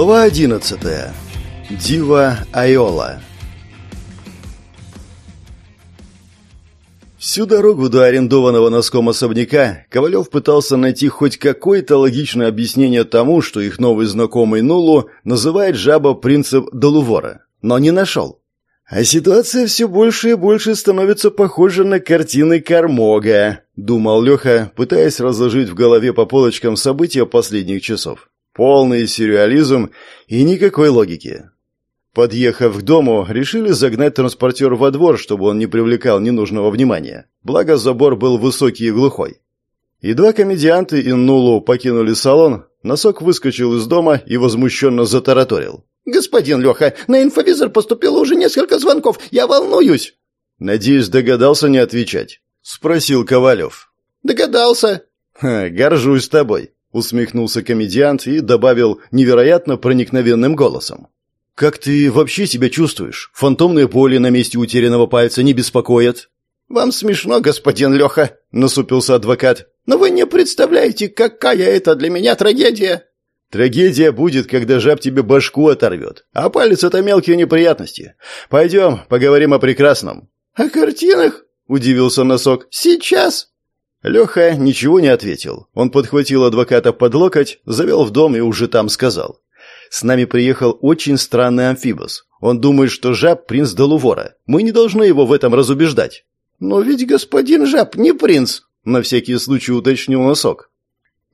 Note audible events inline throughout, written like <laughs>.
Глава 11. Дива Айола. Всю дорогу до арендованного носком особняка Ковалев пытался найти хоть какое-то логичное объяснение тому, что их новый знакомый Нулу называет жаба принцип Долувора, но не нашел. А ситуация все больше и больше становится похожа на картины Кармога, думал Леха, пытаясь разложить в голове по полочкам события последних часов. Полный сюрреализм и никакой логики. Подъехав к дому, решили загнать транспортер во двор, чтобы он не привлекал ненужного внимания. Благо, забор был высокий и глухой. Едва комедианты и Нулу покинули салон, носок выскочил из дома и возмущенно затараторил. «Господин Леха, на инфовизор поступило уже несколько звонков. Я волнуюсь». «Надеюсь, догадался не отвечать?» — спросил Ковалев. «Догадался». Ха, «Горжусь тобой», усмехнулся комедиант и добавил невероятно проникновенным голосом. Как ты вообще себя чувствуешь? Фантомные боли на месте утерянного пальца не беспокоят? Вам смешно, господин Леха, насупился адвокат. Но вы не представляете, какая это для меня трагедия. Трагедия будет, когда жаб тебе башку оторвет. А палец — это мелкие неприятности. Пойдем, поговорим о прекрасном. О картинах? Удивился носок. Сейчас? Леха ничего не ответил. Он подхватил адвоката под локоть, завел в дом и уже там сказал. «С нами приехал очень странный амфибос. Он думает, что жаб – принц Долувора. Мы не должны его в этом разубеждать». «Но ведь господин жаб не принц», – на всякий случай уточнил носок.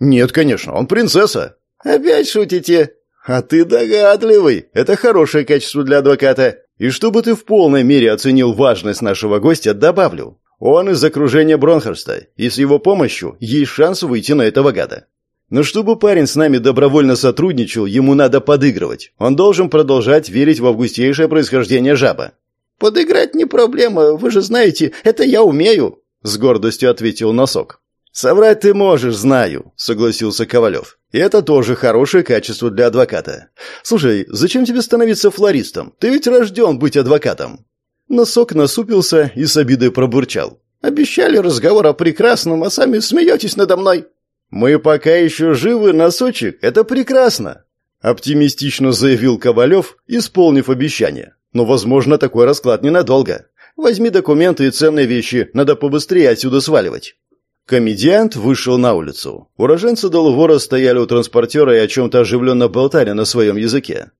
«Нет, конечно, он принцесса». «Опять шутите?» «А ты догадливый. Это хорошее качество для адвоката. И чтобы ты в полной мере оценил важность нашего гостя, добавлю. Он из окружения Бронхерста, и с его помощью есть шанс выйти на этого гада. Но чтобы парень с нами добровольно сотрудничал, ему надо подыгрывать. Он должен продолжать верить в августейшее происхождение жаба. «Подыграть не проблема, вы же знаете, это я умею», — с гордостью ответил Носок. «Соврать ты можешь, знаю», — согласился Ковалев. «И это тоже хорошее качество для адвоката. Слушай, зачем тебе становиться флористом? Ты ведь рожден быть адвокатом». Носок насупился и с обидой пробурчал. «Обещали разговор о прекрасном, а сами смеетесь надо мной». «Мы пока еще живы, носочек, это прекрасно», — оптимистично заявил Ковалев, исполнив обещание. «Но, возможно, такой расклад ненадолго. Возьми документы и ценные вещи, надо побыстрее отсюда сваливать». Комедиант вышел на улицу. Уроженцы Долувора стояли у транспортера и о чем-то оживленно болтали на своем языке.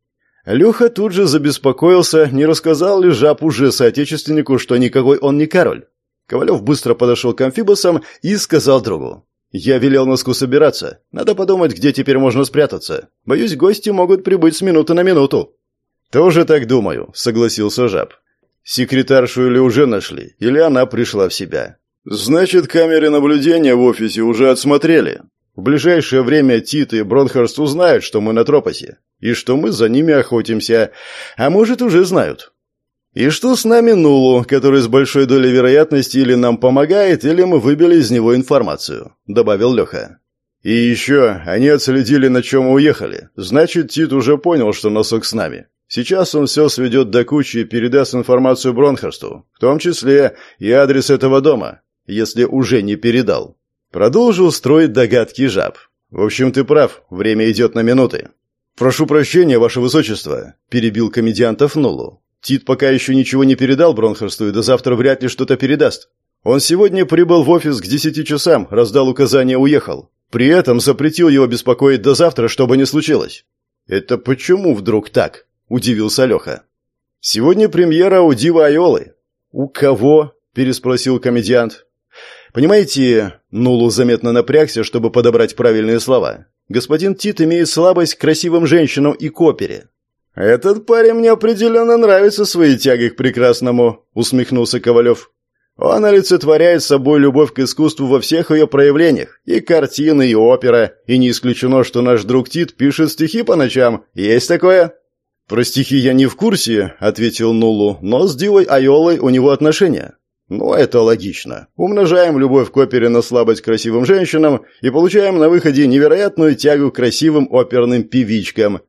Леха тут же забеспокоился, не рассказал ли жаб уже соотечественнику, что никакой он не король. Ковалев быстро подошел к амфибосам и сказал другу. «Я велел носку собираться. Надо подумать, где теперь можно спрятаться. Боюсь, гости могут прибыть с минуты на минуту». «Тоже так думаю», — согласился жаб. «Секретаршу или уже нашли, или она пришла в себя». «Значит, камеры наблюдения в офисе уже отсмотрели. В ближайшее время Тит и Бронхарст узнают, что мы на Тропосе и что мы за ними охотимся, а может, уже знают. И что с нами Нулу, который с большой долей вероятности или нам помогает, или мы выбили из него информацию», — добавил Леха. «И еще они отследили, на чем уехали. Значит, Тит уже понял, что носок с нами. Сейчас он все сведет до кучи и передаст информацию Бронхарсту, в том числе и адрес этого дома, если уже не передал». Продолжил строить догадки жаб. «В общем, ты прав, время идет на минуты. «Прошу прощения, ваше высочество», – перебил комедиантов Нулу. «Тит пока еще ничего не передал Бронхерсту и до завтра вряд ли что-то передаст. Он сегодня прибыл в офис к десяти часам, раздал указания, уехал. При этом запретил его беспокоить до завтра, что бы ни случилось». «Это почему вдруг так?» – удивился Леха. «Сегодня премьера у Дива Айолы». «У кого?» – переспросил комедиант. «Понимаете...» – Нулу заметно напрягся, чтобы подобрать правильные слова. Господин Тит имеет слабость к красивым женщинам и к опере». «Этот парень мне определенно нравится своей тягой к прекрасному», — усмехнулся Ковалев. «Он олицетворяет собой любовь к искусству во всех ее проявлениях. И картины, и опера. И не исключено, что наш друг Тит пишет стихи по ночам. Есть такое?» «Про стихи я не в курсе», — ответил Нулу, «но с Дивой Айолой у него отношения». Ну, это логично. Умножаем любовь к опере на слабость красивым женщинам и получаем на выходе невероятную тягу к красивым оперным певичкам.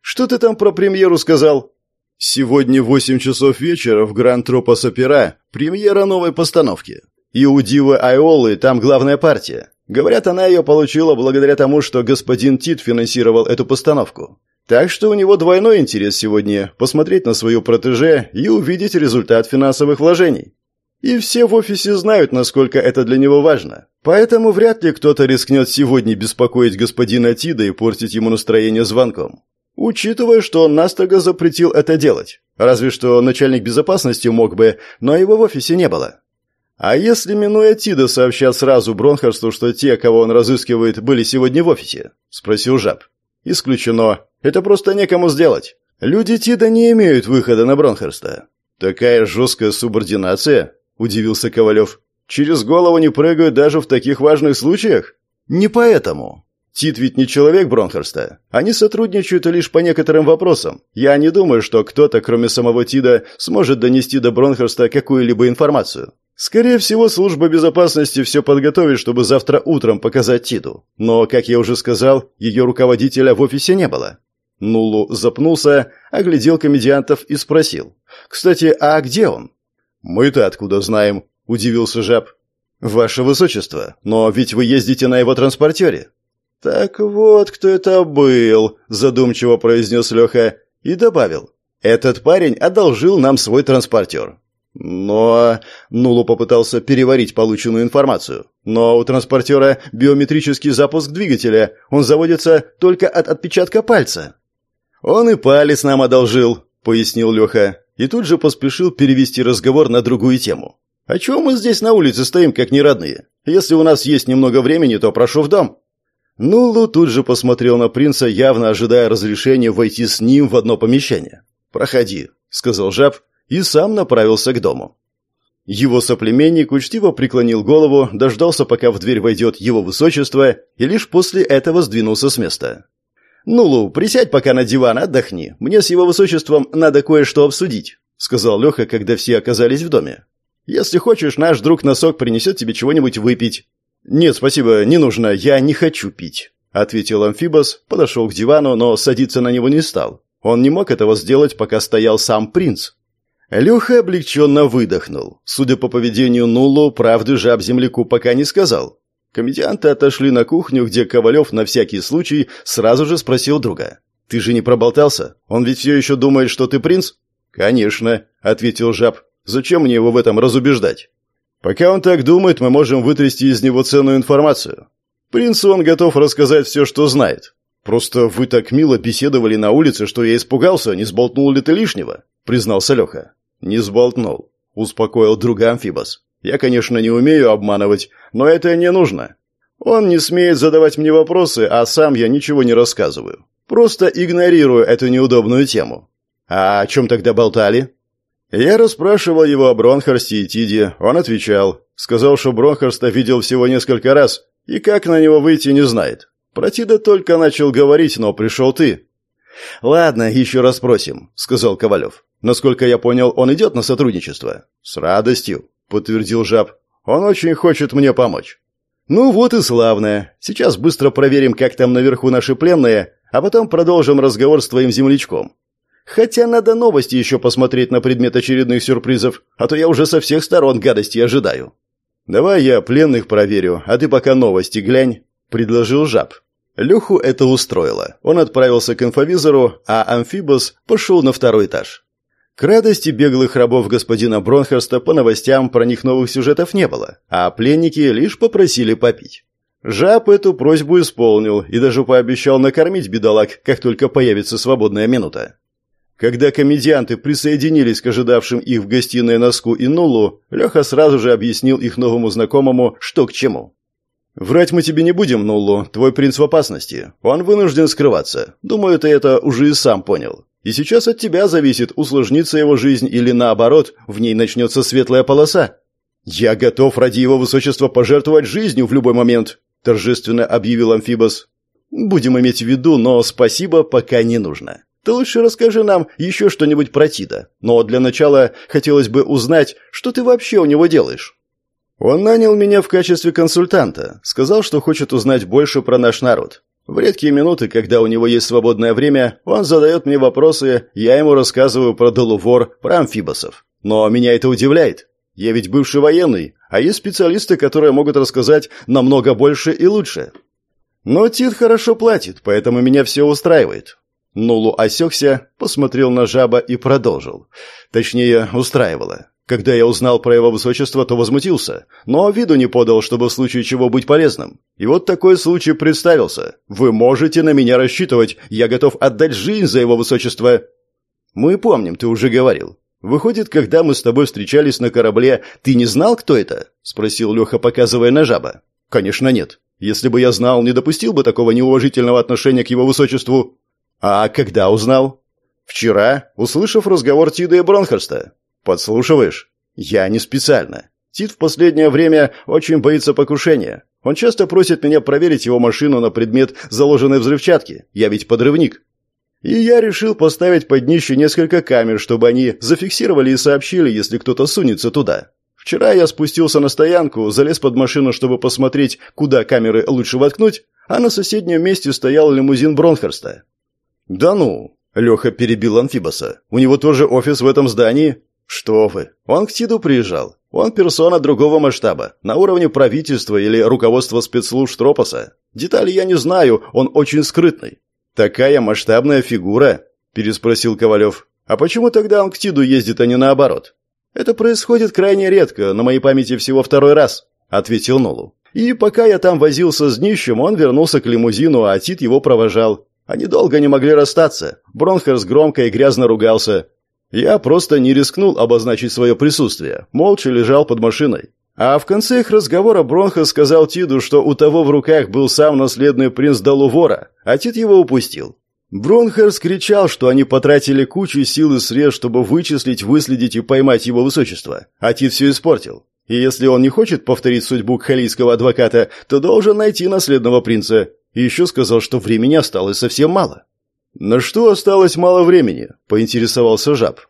Что ты там про премьеру сказал? Сегодня в 8 часов вечера в Гранд Тропос Опера премьера новой постановки. И у Дивы Айолы там главная партия. Говорят, она ее получила благодаря тому, что господин Тит финансировал эту постановку. Так что у него двойной интерес сегодня – посмотреть на свою протеже и увидеть результат финансовых вложений. И все в офисе знают, насколько это для него важно. Поэтому вряд ли кто-то рискнет сегодня беспокоить господина Тида и портить ему настроение звонком. Учитывая, что он настрого запретил это делать. Разве что начальник безопасности мог бы, но его в офисе не было. А если, минуя Тида, сообщат сразу Бронхарсту, что те, кого он разыскивает, были сегодня в офисе? Спросил Жаб. Исключено. Это просто некому сделать. Люди Тида не имеют выхода на Бронхерста. Такая жесткая субординация? Удивился Ковалев. Через голову не прыгают даже в таких важных случаях? Не поэтому. Тит ведь не человек Бронхерста. Они сотрудничают лишь по некоторым вопросам. Я не думаю, что кто-то, кроме самого Тида, сможет донести до Бронхерста какую-либо информацию. Скорее всего, служба безопасности все подготовит, чтобы завтра утром показать Тиду. Но, как я уже сказал, ее руководителя в офисе не было. Нулу запнулся, оглядел комедиантов и спросил. «Кстати, а где он?» «Мы-то откуда знаем?» – удивился жаб. «Ваше высочество, но ведь вы ездите на его транспортере». «Так вот, кто это был», – задумчиво произнес Леха и добавил. «Этот парень одолжил нам свой транспортер. Но... Нулу попытался переварить полученную информацию. Но у транспортера биометрический запуск двигателя. Он заводится только от отпечатка пальца. «Он и палец нам одолжил», — пояснил Леха. И тут же поспешил перевести разговор на другую тему. «А чего мы здесь на улице стоим, как неродные? Если у нас есть немного времени, то прошу в дом». Нулу тут же посмотрел на принца, явно ожидая разрешения войти с ним в одно помещение. «Проходи», — сказал жаб, и сам направился к дому. Его соплеменник учтиво преклонил голову, дождался, пока в дверь войдет его высочество, и лишь после этого сдвинулся с места. «Нулу, присядь пока на диван, отдохни. Мне с его высочеством надо кое-что обсудить», — сказал Леха, когда все оказались в доме. «Если хочешь, наш друг Носок принесет тебе чего-нибудь выпить». «Нет, спасибо, не нужно, я не хочу пить», — ответил Амфибос, подошел к дивану, но садиться на него не стал. Он не мог этого сделать, пока стоял сам принц. Леха облегченно выдохнул. Судя по поведению Нулу, правды жаб земляку пока не сказал. Комедианты отошли на кухню, где Ковалев на всякий случай сразу же спросил друга. «Ты же не проболтался? Он ведь все еще думает, что ты принц?» «Конечно», — ответил жаб. «Зачем мне его в этом разубеждать?» «Пока он так думает, мы можем вытрясти из него ценную информацию. Принцу он готов рассказать все, что знает. Просто вы так мило беседовали на улице, что я испугался, не сболтнул ли ты лишнего», — признался Леха. «Не сболтнул», — успокоил друга Амфибос. «Я, конечно, не умею обманывать, но это не нужно. Он не смеет задавать мне вопросы, а сам я ничего не рассказываю. Просто игнорирую эту неудобную тему». «А о чем тогда болтали?» Я расспрашивал его о Бронхарсте и Тиде. Он отвечал. Сказал, что Бронхарста видел всего несколько раз, и как на него выйти не знает. Про Тида только начал говорить, но пришел ты. «Ладно, еще раз спросим», — сказал Ковалев. Насколько я понял, он идет на сотрудничество. С радостью, подтвердил Жаб. Он очень хочет мне помочь. Ну вот и славно. Сейчас быстро проверим, как там наверху наши пленные, а потом продолжим разговор с твоим землячком. Хотя надо новости еще посмотреть на предмет очередных сюрпризов, а то я уже со всех сторон гадости ожидаю. Давай я пленных проверю, а ты пока новости глянь, предложил Жаб. Леху это устроило. Он отправился к инфовизору, а Амфибос пошел на второй этаж. К радости беглых рабов господина Бронхерста по новостям про них новых сюжетов не было, а пленники лишь попросили попить. Жаб эту просьбу исполнил и даже пообещал накормить бедолаг, как только появится свободная минута. Когда комедианты присоединились к ожидавшим их в гостиной Носку и Нулу, Леха сразу же объяснил их новому знакомому, что к чему. «Врать мы тебе не будем, Нулу, твой принц в опасности. Он вынужден скрываться. Думаю, ты это уже и сам понял. И сейчас от тебя зависит, усложнится его жизнь или наоборот, в ней начнется светлая полоса. Я готов ради его высочества пожертвовать жизнью в любой момент, торжественно объявил Амфибос. Будем иметь в виду, но спасибо пока не нужно. Ты лучше расскажи нам еще что-нибудь про Тида. Но для начала хотелось бы узнать, что ты вообще у него делаешь. Он нанял меня в качестве консультанта, сказал, что хочет узнать больше про наш народ. В редкие минуты, когда у него есть свободное время, он задает мне вопросы, я ему рассказываю про Долувор, про амфибосов. Но меня это удивляет. Я ведь бывший военный, а есть специалисты, которые могут рассказать намного больше и лучше. Но Тит хорошо платит, поэтому меня все устраивает. Нулу осекся, посмотрел на жаба и продолжил. Точнее, устраивало. Когда я узнал про его высочество, то возмутился, но виду не подал, чтобы в случае чего быть полезным. И вот такой случай представился. Вы можете на меня рассчитывать, я готов отдать жизнь за его высочество. Мы помним, ты уже говорил. Выходит, когда мы с тобой встречались на корабле, ты не знал, кто это? спросил Леха, показывая на жаба. Конечно, нет. Если бы я знал, не допустил бы такого неуважительного отношения к его высочеству. А когда узнал? Вчера, услышав разговор Тида и Бронхерста. «Подслушиваешь?» «Я не специально. Тит в последнее время очень боится покушения. Он часто просит меня проверить его машину на предмет заложенной взрывчатки. Я ведь подрывник. И я решил поставить под днище несколько камер, чтобы они зафиксировали и сообщили, если кто-то сунется туда. Вчера я спустился на стоянку, залез под машину, чтобы посмотреть, куда камеры лучше воткнуть, а на соседнем месте стоял лимузин Бронхерста. «Да ну!» – Леха перебил Анфибоса. «У него тоже офис в этом здании?» «Что вы! Он к Тиду приезжал. Он персона другого масштаба, на уровне правительства или руководства спецслужб Тропоса. Детали я не знаю, он очень скрытный». «Такая масштабная фигура?» – переспросил Ковалев. «А почему тогда он к Тиду ездит, а не наоборот?» «Это происходит крайне редко, на моей памяти всего второй раз», – ответил Нолу. «И пока я там возился с днищем, он вернулся к лимузину, а Тит его провожал. Они долго не могли расстаться. Бронхерс громко и грязно ругался. Я просто не рискнул обозначить свое присутствие, молча лежал под машиной. А в конце их разговора Бронхо сказал Тиду, что у того в руках был сам наследный принц Далувора, а Тид его упустил. Бронхерс кричал, что они потратили кучу сил и средств, чтобы вычислить, выследить и поймать его высочество, а Тит все испортил. И если он не хочет повторить судьбу кхалийского адвоката, то должен найти наследного принца. И еще сказал, что времени осталось совсем мало. «На что осталось мало времени?» – поинтересовался жаб.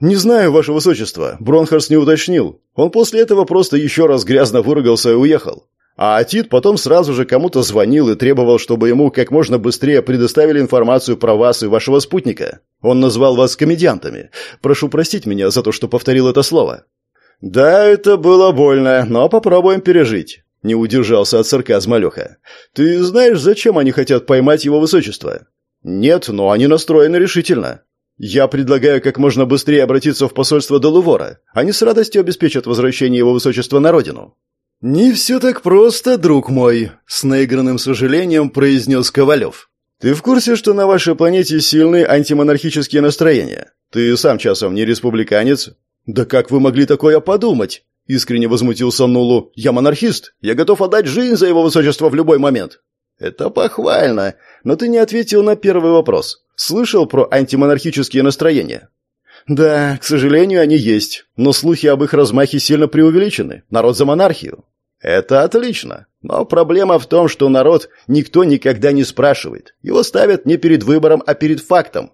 «Не знаю, ваше высочество. Бронхарс не уточнил. Он после этого просто еще раз грязно выругался и уехал. А Атит потом сразу же кому-то звонил и требовал, чтобы ему как можно быстрее предоставили информацию про вас и вашего спутника. Он назвал вас комедиантами. Прошу простить меня за то, что повторил это слово». «Да, это было больно, но попробуем пережить», – не удержался от сарказма Леха. «Ты знаешь, зачем они хотят поймать его высочество?» «Нет, но они настроены решительно. Я предлагаю как можно быстрее обратиться в посольство Долувора. Они с радостью обеспечат возвращение его высочества на родину». «Не все так просто, друг мой», — с наигранным сожалением произнес Ковалев. «Ты в курсе, что на вашей планете сильны антимонархические настроения? Ты сам часом не республиканец?» «Да как вы могли такое подумать?» — искренне возмутился Нулу. «Я монархист. Я готов отдать жизнь за его высочество в любой момент». «Это похвально, но ты не ответил на первый вопрос. Слышал про антимонархические настроения?» «Да, к сожалению, они есть, но слухи об их размахе сильно преувеличены. Народ за монархию». «Это отлично. Но проблема в том, что народ никто никогда не спрашивает. Его ставят не перед выбором, а перед фактом.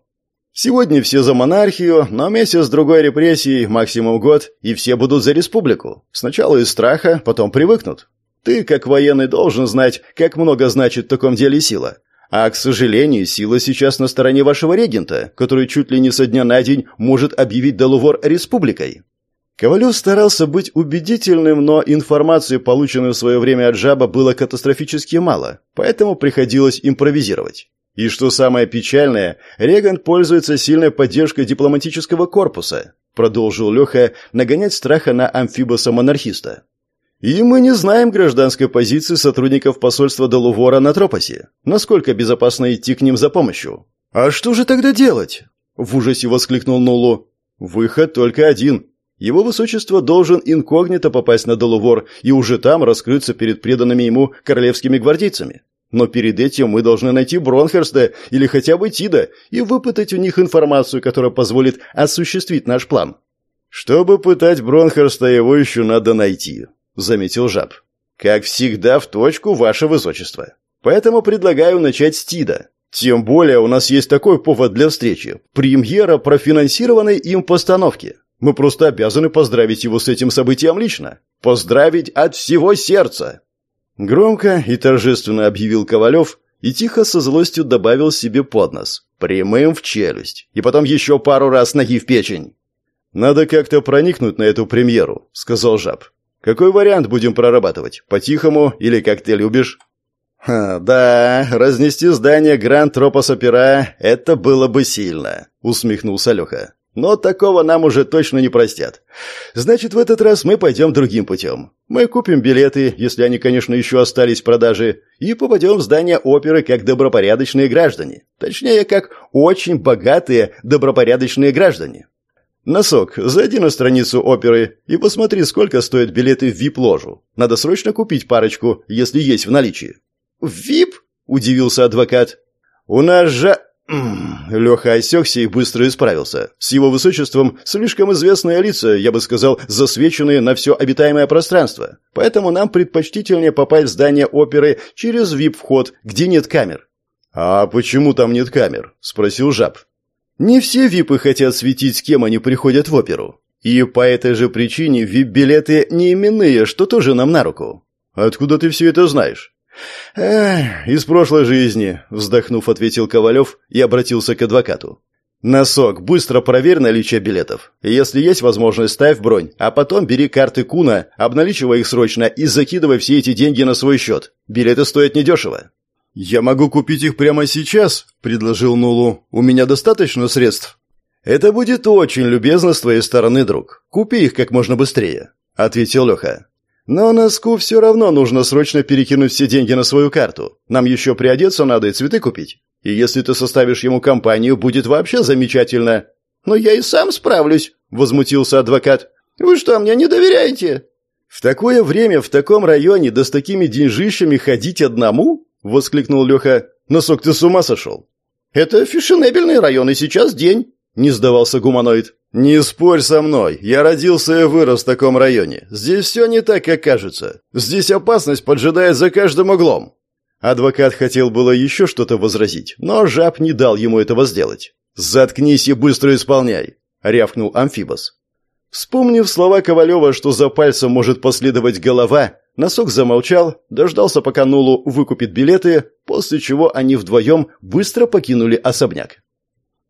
Сегодня все за монархию, но месяц-другой репрессий, максимум год, и все будут за республику. Сначала из страха, потом привыкнут. Ты, как военный, должен знать, как много значит в таком деле сила. А, к сожалению, сила сейчас на стороне вашего регента, который чуть ли не со дня на день может объявить Делувор республикой. Ковалев старался быть убедительным, но информации, полученной в свое время от жаба, было катастрофически мало, поэтому приходилось импровизировать. И что самое печальное, Реган пользуется сильной поддержкой дипломатического корпуса, продолжил Леха нагонять страха на амфибоса-монархиста. И мы не знаем гражданской позиции сотрудников посольства Долувора на Тропосе. Насколько безопасно идти к ним за помощью? А что же тогда делать? В ужасе воскликнул Нулу. Выход только один. Его высочество должен инкогнито попасть на Долувор и уже там раскрыться перед преданными ему королевскими гвардейцами. Но перед этим мы должны найти Бронхерста или хотя бы Тида и выпытать у них информацию, которая позволит осуществить наш план. Чтобы пытать Бронхерста, его еще надо найти. — заметил жаб. «Как всегда, в точку, ваше высочество. Поэтому предлагаю начать с Тида. Тем более у нас есть такой повод для встречи. Премьера профинансированной им постановки. Мы просто обязаны поздравить его с этим событием лично. Поздравить от всего сердца!» Громко и торжественно объявил Ковалев и тихо со злостью добавил себе под нос. Прямым в челюсть. И потом еще пару раз ноги в печень. «Надо как-то проникнуть на эту премьеру», — сказал жаб. Какой вариант будем прорабатывать? По-тихому или как ты любишь? Ха, «Да, разнести здание Гранд Тропос Опера — это было бы сильно», — усмехнулся Леха. «Но такого нам уже точно не простят. Значит, в этот раз мы пойдем другим путем. Мы купим билеты, если они, конечно, еще остались в продаже, и попадем в здание оперы как добропорядочные граждане. Точнее, как очень богатые добропорядочные граждане. «Носок, зайди на страницу оперы и посмотри, сколько стоят билеты в вип-ложу. Надо срочно купить парочку, если есть в наличии». «Вип?» – удивился адвокат. «У нас же...» Леха осекся и быстро исправился. С его высочеством слишком известные лица, я бы сказал, засвеченные на все обитаемое пространство. Поэтому нам предпочтительнее попасть в здание оперы через вип-вход, где нет камер. «А почему там нет камер?» – спросил жаб. Не все випы хотят светить, с кем они приходят в оперу. И по этой же причине вип-билеты не именные, что тоже нам на руку. Откуда ты все это знаешь? «Эх, из прошлой жизни», — вздохнув, ответил Ковалев и обратился к адвокату. «Носок, быстро проверь наличие билетов. Если есть возможность, ставь бронь, а потом бери карты Куна, обналичивай их срочно и закидывай все эти деньги на свой счет. Билеты стоят недешево». «Я могу купить их прямо сейчас», — предложил Нулу. «У меня достаточно средств». «Это будет очень любезно с твоей стороны, друг. Купи их как можно быстрее», — ответил Леха. «Но Носку все равно нужно срочно перекинуть все деньги на свою карту. Нам еще приодеться надо и цветы купить. И если ты составишь ему компанию, будет вообще замечательно». «Но я и сам справлюсь», — возмутился адвокат. «Вы что, мне не доверяете?» «В такое время, в таком районе, да с такими деньжищами ходить одному?» Воскликнул Леха. «Носок, ты с ума сошел?» «Это фешенебельный район, и сейчас день», — не сдавался гуманоид. «Не спорь со мной. Я родился и вырос в таком районе. Здесь все не так, как кажется. Здесь опасность поджидает за каждым углом». Адвокат хотел было еще что-то возразить, но жаб не дал ему этого сделать. «Заткнись и быстро исполняй», — рявкнул Амфибос. Вспомнив слова Ковалева, что за пальцем может последовать голова, Носок замолчал, дождался, пока Нулу выкупит билеты, после чего они вдвоем быстро покинули особняк.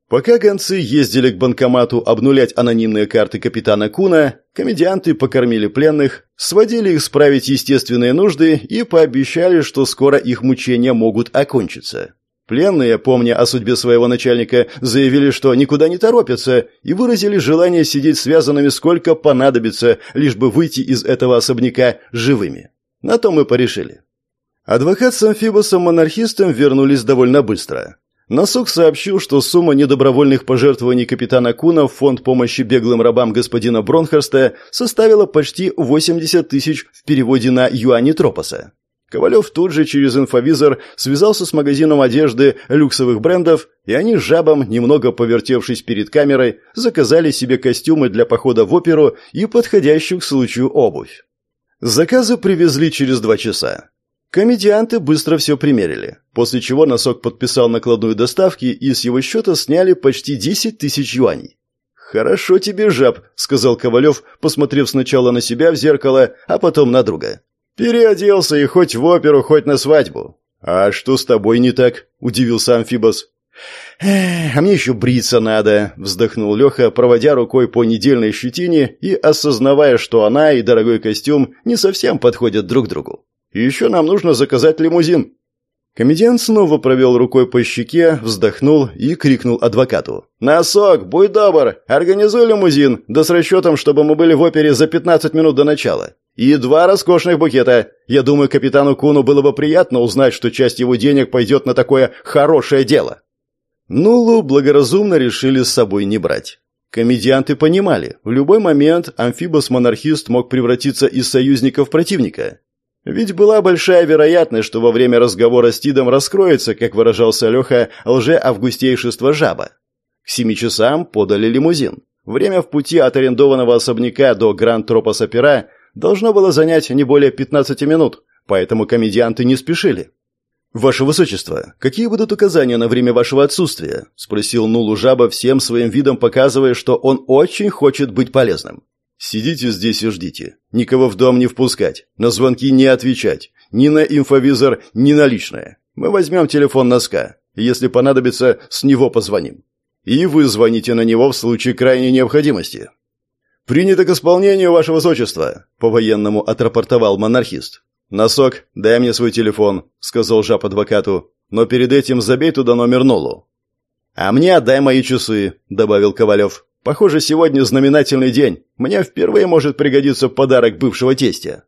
Пока гонцы ездили к банкомату обнулять анонимные карты капитана Куна, комедианты покормили пленных, сводили их справить естественные нужды и пообещали, что скоро их мучения могут окончиться. Пленные, помня о судьбе своего начальника, заявили, что никуда не торопятся, и выразили желание сидеть связанными сколько понадобится, лишь бы выйти из этого особняка живыми. На то мы порешили. Адвокат с амфибосом-монархистом вернулись довольно быстро. Носок сообщил, что сумма недобровольных пожертвований капитана Куна в фонд помощи беглым рабам господина Бронхерста составила почти 80 тысяч в переводе на юани Тропоса. Ковалев тут же через инфовизор связался с магазином одежды люксовых брендов, и они жабом, немного повертевшись перед камерой, заказали себе костюмы для похода в оперу и подходящую к случаю обувь. Заказы привезли через два часа. Комедианты быстро все примерили, после чего носок подписал накладную доставки и с его счета сняли почти 10 тысяч юаней. «Хорошо тебе, жаб», — сказал Ковалев, посмотрев сначала на себя в зеркало, а потом на друга. «Переоделся и хоть в оперу, хоть на свадьбу». «А что с тобой не так?» – удивился Амфибос. «А мне еще бриться надо», – вздохнул Леха, проводя рукой по недельной щетине и осознавая, что она и дорогой костюм не совсем подходят друг другу. «Еще нам нужно заказать лимузин». Комедиан снова провел рукой по щеке, вздохнул и крикнул адвокату. «Носок, будь добр, организуй лимузин, да с расчетом, чтобы мы были в опере за 15 минут до начала. И два роскошных букета. Я думаю, капитану Куну было бы приятно узнать, что часть его денег пойдет на такое хорошее дело». Нулу благоразумно решили с собой не брать. Комедианты понимали, в любой момент амфибос-монархист мог превратиться из союзника в противника. Ведь была большая вероятность, что во время разговора с Тидом раскроется, как выражался Леха, лже-августейшество жаба. К семи часам подали лимузин. Время в пути от арендованного особняка до Гранд Тропос Опера должно было занять не более 15 минут, поэтому комедианты не спешили. «Ваше Высочество, какие будут указания на время вашего отсутствия?» – спросил Нулу Жаба всем своим видом, показывая, что он очень хочет быть полезным. Сидите здесь и ждите. Никого в дом не впускать. На звонки не отвечать. Ни на инфовизор, ни на личное. Мы возьмем телефон носка. Если понадобится, с него позвоним. И вы звоните на него в случае крайней необходимости. «Принято к исполнению, ваше высочество», — по-военному отрапортовал монархист. «Носок, дай мне свой телефон», — сказал жаб адвокату. «Но перед этим забей туда номер Нолу». «А мне отдай мои часы», — добавил Ковалев. «Похоже, сегодня знаменательный день. Мне впервые может пригодиться подарок бывшего тестя».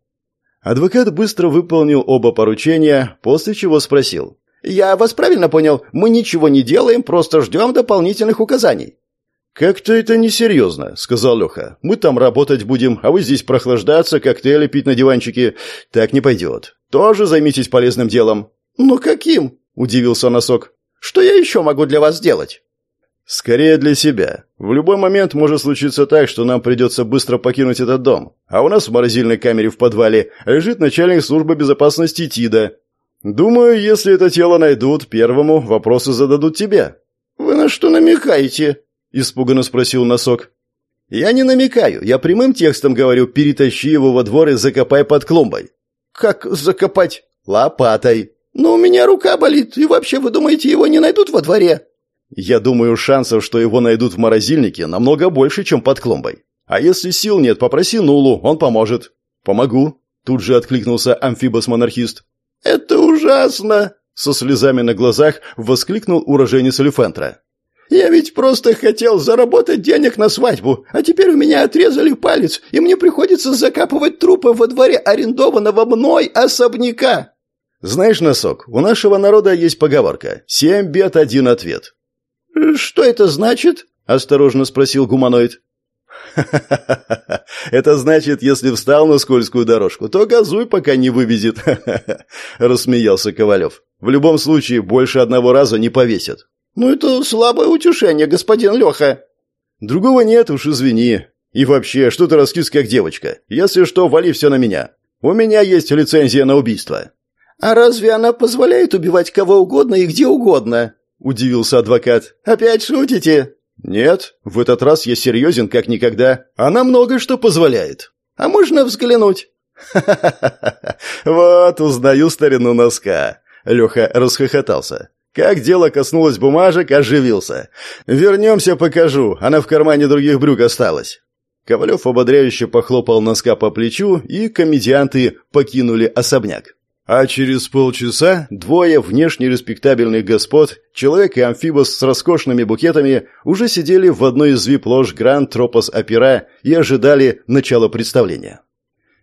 Адвокат быстро выполнил оба поручения, после чего спросил. «Я вас правильно понял? Мы ничего не делаем, просто ждем дополнительных указаний». «Как-то это несерьезно», — сказал Леха. «Мы там работать будем, а вы здесь прохлаждаться, коктейли пить на диванчике. Так не пойдет. Тоже займитесь полезным делом». «Ну каким?» — удивился Носок. «Что я еще могу для вас сделать?» «Скорее для себя. В любой момент может случиться так, что нам придется быстро покинуть этот дом. А у нас в морозильной камере в подвале лежит начальник службы безопасности ТИДа. Думаю, если это тело найдут, первому вопросы зададут тебе». «Вы на что намекаете?» — испуганно спросил носок. «Я не намекаю, я прямым текстом говорю, перетащи его во двор и закопай под клумбой». «Как закопать?» «Лопатой». «Но у меня рука болит, и вообще, вы думаете, его не найдут во дворе?» «Я думаю, шансов, что его найдут в морозильнике, намного больше, чем под клумбой. А если сил нет, попроси Нулу, он поможет». «Помогу», — тут же откликнулся амфибос-монархист. «Это ужасно!» — со слезами на глазах воскликнул уроженец Элефантра. Я ведь просто хотел заработать денег на свадьбу, а теперь у меня отрезали палец, и мне приходится закапывать трупы во дворе арендованного мной особняка. Знаешь, Носок, у нашего народа есть поговорка «семь бед, один ответ». «Что это значит?» – осторожно спросил гуманоид. <laughs> Это значит, если встал на скользкую дорожку, то газуй, пока не вывезет, <laughs> рассмеялся Ковалев. В любом случае, больше одного раза не повесят. «Ну, это слабое утешение, господин Леха». «Другого нет уж, извини. И вообще, что ты раскис как девочка? Если что, вали все на меня. У меня есть лицензия на убийство». «А разве она позволяет убивать кого угодно и где угодно?» – удивился адвокат. «Опять шутите?» «Нет, в этот раз я серьезен как никогда. Она много что позволяет». «А можно взглянуть?» «Ха-ха-ха! <laughs> Вот, узнаю старину носка!» Леха расхохотался. Как дело коснулось бумажек, оживился. «Вернемся, покажу. Она в кармане других брюк осталась». Ковалев ободряюще похлопал носка по плечу, и комедианты покинули особняк. А через полчаса двое внешне респектабельных господ, человек и амфибос с роскошными букетами, уже сидели в одной из вип-лож Гранд Тропос Опера и ожидали начала представления.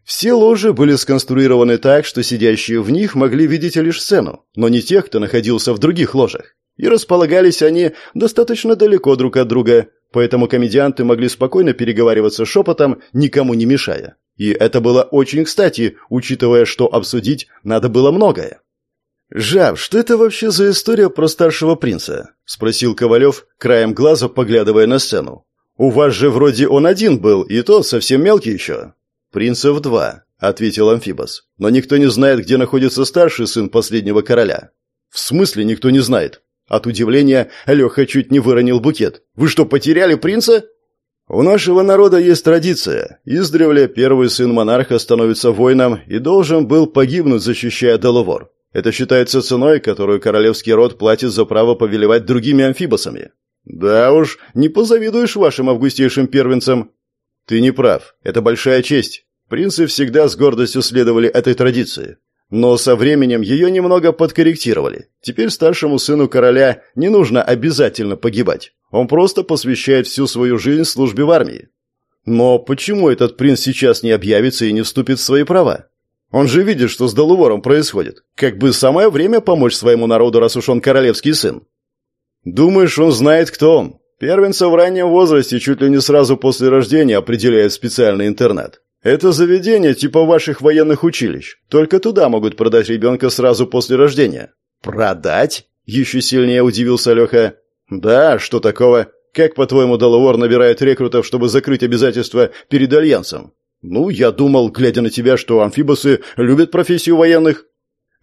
Все ложи были сконструированы так, что сидящие в них могли видеть лишь сцену, но не тех, кто находился в других ложах. И располагались они достаточно далеко друг от друга, поэтому комедианты могли спокойно переговариваться шепотом, никому не мешая. И это было очень кстати, учитывая, что обсудить надо было многое. «Жав, что это вообще за история про старшего принца?» – спросил Ковалев, краем глаза поглядывая на сцену. «У вас же вроде он один был, и то совсем мелкий еще». «Принцев два», — ответил Амфибос. «Но никто не знает, где находится старший сын последнего короля». «В смысле никто не знает?» От удивления Леха чуть не выронил букет. «Вы что, потеряли принца?» «У нашего народа есть традиция. Издревле первый сын монарха становится воином и должен был погибнуть, защищая Деловор. Это считается ценой, которую королевский род платит за право повелевать другими амфибосами. Да уж, не позавидуешь вашим августейшим первенцам. Ты не прав. Это большая честь. Принцы всегда с гордостью следовали этой традиции. Но со временем ее немного подкорректировали. Теперь старшему сыну короля не нужно обязательно погибать. Он просто посвящает всю свою жизнь службе в армии. Но почему этот принц сейчас не объявится и не вступит в свои права? Он же видит, что с Долувором происходит. Как бы самое время помочь своему народу, раз уж он королевский сын. Думаешь, он знает, кто он? Первенца в раннем возрасте чуть ли не сразу после рождения определяет специальный интернат. Это заведение типа ваших военных училищ. Только туда могут продать ребенка сразу после рождения. Продать? Еще сильнее удивился Леха. Да, что такого? Как, по-твоему, Доловор набирает рекрутов, чтобы закрыть обязательства перед Альянсом? Ну, я думал, глядя на тебя, что амфибосы любят профессию военных.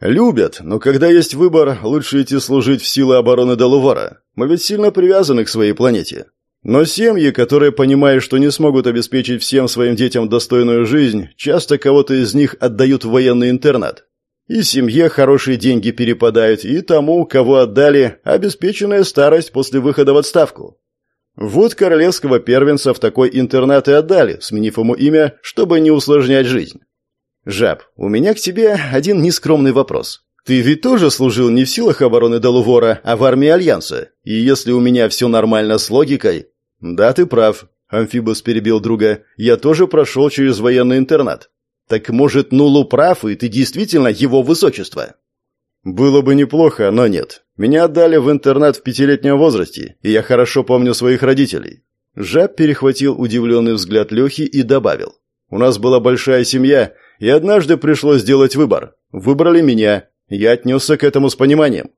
Любят, но когда есть выбор, лучше идти служить в силы обороны Долувара. Мы ведь сильно привязаны к своей планете. Но семьи, которые понимают, что не смогут обеспечить всем своим детям достойную жизнь, часто кого-то из них отдают в военный интернат. И семье хорошие деньги перепадают, и тому, кого отдали, обеспеченная старость после выхода в отставку. Вот королевского первенца в такой интернат и отдали, сменив ему имя, чтобы не усложнять жизнь. «Жаб, у меня к тебе один нескромный вопрос. Ты ведь тоже служил не в силах обороны Делувора, а в армии Альянса. И если у меня все нормально с логикой...» «Да, ты прав», — Амфибос перебил друга. «Я тоже прошел через военный интернат. Так может, Нулу прав, и ты действительно его высочество?» «Было бы неплохо, но нет. Меня отдали в интернат в пятилетнем возрасте, и я хорошо помню своих родителей». Жаб перехватил удивленный взгляд Лехи и добавил. «У нас была большая семья, и однажды пришлось сделать выбор. Выбрали меня. Я отнесся к этому с пониманием».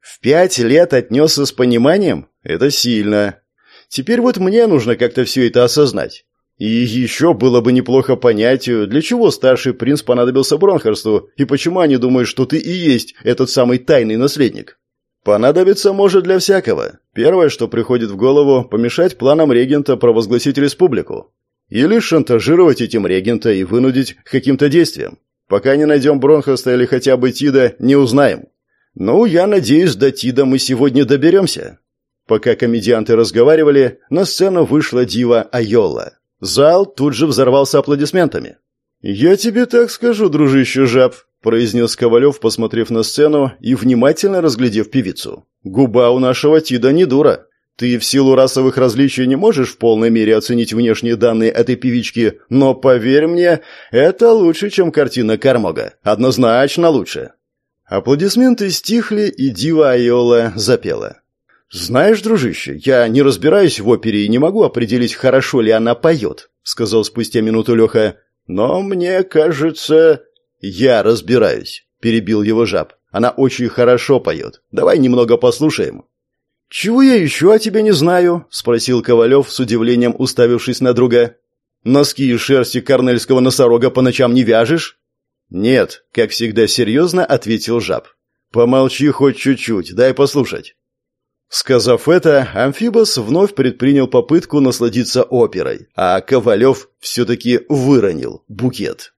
«В пять лет отнесся с пониманием? Это сильно. Теперь вот мне нужно как-то все это осознать. И еще было бы неплохо понять, для чего старший принц понадобился Бронхарсту, и почему они думают, что ты и есть этот самый тайный наследник. Понадобится может для всякого. Первое, что приходит в голову, помешать планам регента провозгласить республику. Или шантажировать этим регента и вынудить к каким-то действиям. Пока не найдем Бронхаста или хотя бы Тида, не узнаем. Ну, я надеюсь, до Тида мы сегодня доберемся. Пока комедианты разговаривали, на сцену вышла дива Айола. Зал тут же взорвался аплодисментами. «Я тебе так скажу, дружище жаб», – произнес Ковалев, посмотрев на сцену и внимательно разглядев певицу. «Губа у нашего Тида не дура. Ты в силу расовых различий не можешь в полной мере оценить внешние данные этой певички, но поверь мне, это лучше, чем картина Кармога. Однозначно лучше». Аплодисменты стихли, и Дива Айола запела. «Знаешь, дружище, я не разбираюсь в опере и не могу определить, хорошо ли она поет», — сказал спустя минуту Леха. «Но мне кажется...» «Я разбираюсь», — перебил его жаб. «Она очень хорошо поет. Давай немного послушаем». «Чего я еще о тебе не знаю?» — спросил Ковалев с удивлением, уставившись на друга. «Носки из шерсти корнельского носорога по ночам не вяжешь?» «Нет», — как всегда серьезно ответил жаб. «Помолчи хоть чуть-чуть, дай послушать». Сказав это, Амфибос вновь предпринял попытку насладиться оперой, а Ковалев все-таки выронил букет.